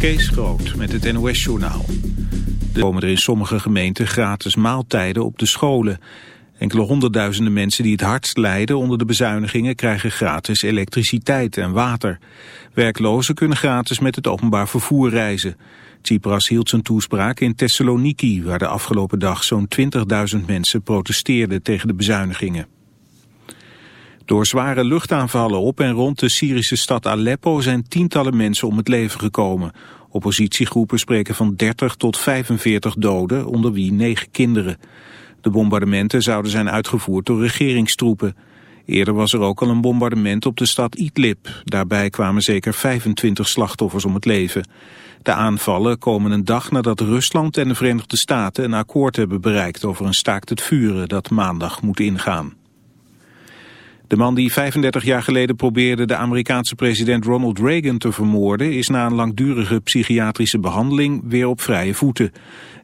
Kees Groot met het NOS-journaal. Er komen er in sommige gemeenten gratis maaltijden op de scholen. Enkele honderdduizenden mensen die het hardst lijden onder de bezuinigingen krijgen gratis elektriciteit en water. Werklozen kunnen gratis met het openbaar vervoer reizen. Tsipras hield zijn toespraak in Thessaloniki, waar de afgelopen dag zo'n 20.000 mensen protesteerden tegen de bezuinigingen. Door zware luchtaanvallen op en rond de Syrische stad Aleppo zijn tientallen mensen om het leven gekomen. Oppositiegroepen spreken van 30 tot 45 doden, onder wie negen kinderen. De bombardementen zouden zijn uitgevoerd door regeringstroepen. Eerder was er ook al een bombardement op de stad Idlib. Daarbij kwamen zeker 25 slachtoffers om het leven. De aanvallen komen een dag nadat Rusland en de Verenigde Staten een akkoord hebben bereikt over een staakt het vuren dat maandag moet ingaan. De man die 35 jaar geleden probeerde de Amerikaanse president Ronald Reagan te vermoorden... is na een langdurige psychiatrische behandeling weer op vrije voeten.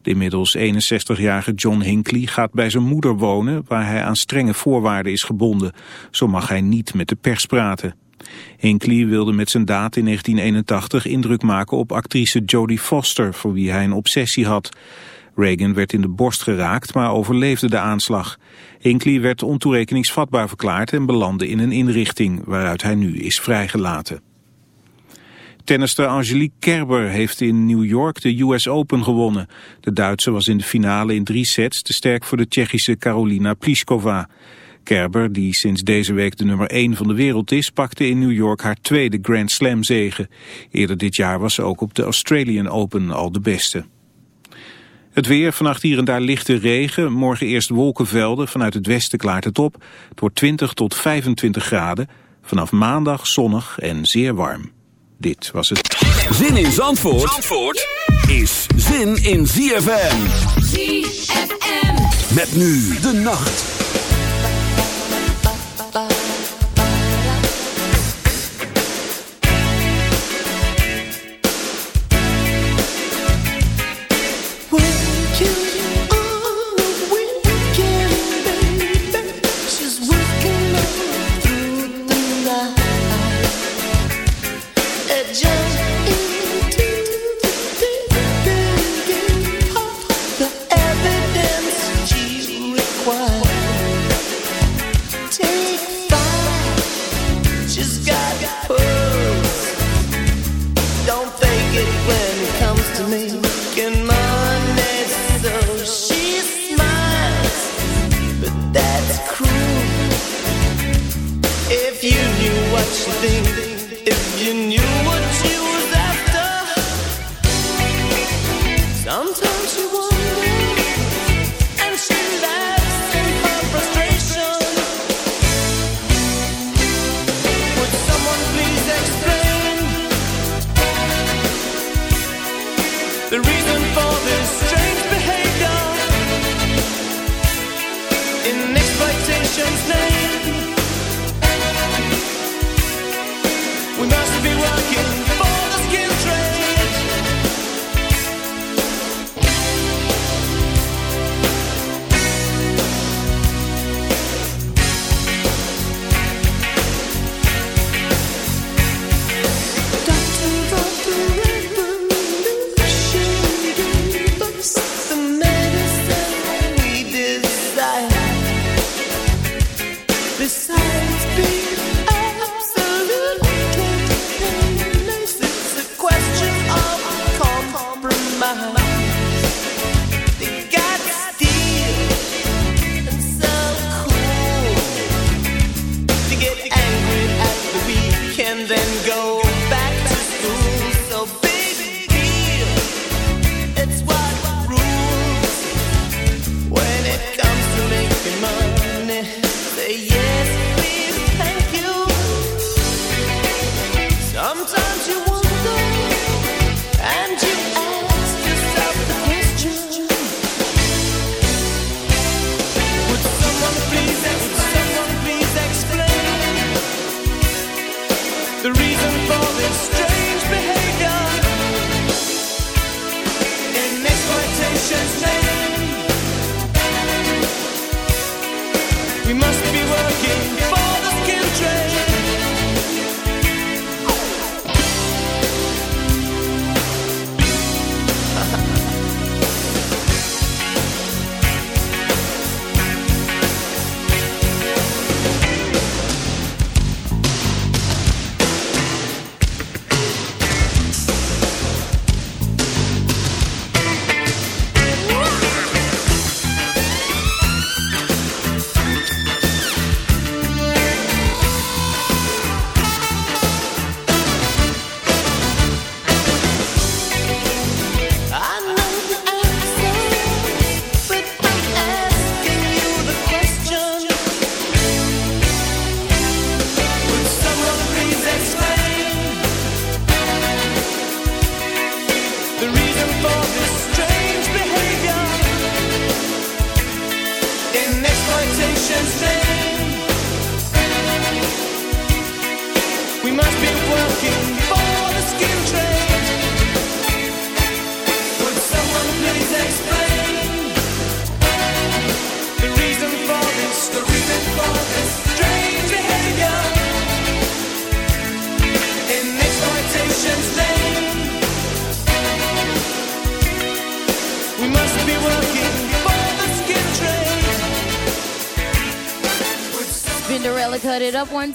De inmiddels 61-jarige John Hinckley gaat bij zijn moeder wonen... waar hij aan strenge voorwaarden is gebonden. Zo mag hij niet met de pers praten. Hinckley wilde met zijn daad in 1981 indruk maken op actrice Jodie Foster... voor wie hij een obsessie had... Reagan werd in de borst geraakt, maar overleefde de aanslag. Hinckley werd ontoerekeningsvatbaar verklaard en belandde in een inrichting waaruit hij nu is vrijgelaten. Tennister Angelique Kerber heeft in New York de US Open gewonnen. De Duitse was in de finale in drie sets te sterk voor de Tsjechische Karolina Pliskova. Kerber, die sinds deze week de nummer 1 van de wereld is, pakte in New York haar tweede Grand Slam zege. Eerder dit jaar was ze ook op de Australian Open al de beste. Het weer, vannacht hier en daar lichte regen. Morgen eerst wolkenvelden, vanuit het westen klaart het op. Het wordt 20 tot 25 graden. Vanaf maandag zonnig en zeer warm. Dit was het. Zin in Zandvoort, Zandvoort is zin in ZFM. ZFM. Met nu de nacht.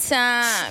time.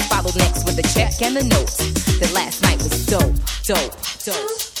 the check and the note. The last night was dope, dope, dope.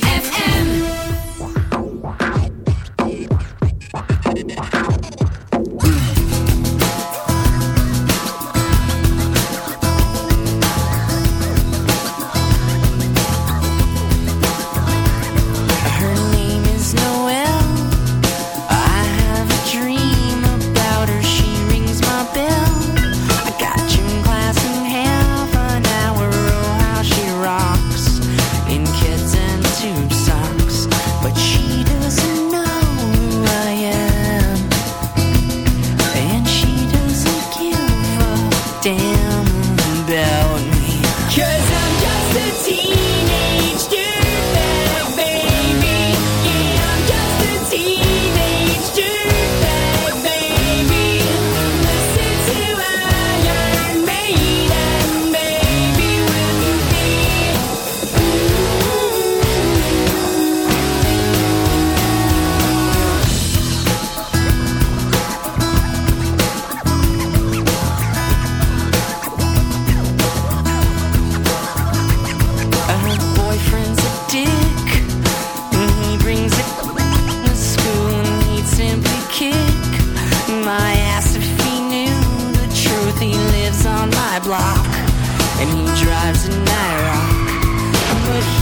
padlock, and he drives an Nyrock. But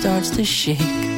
starts to shake.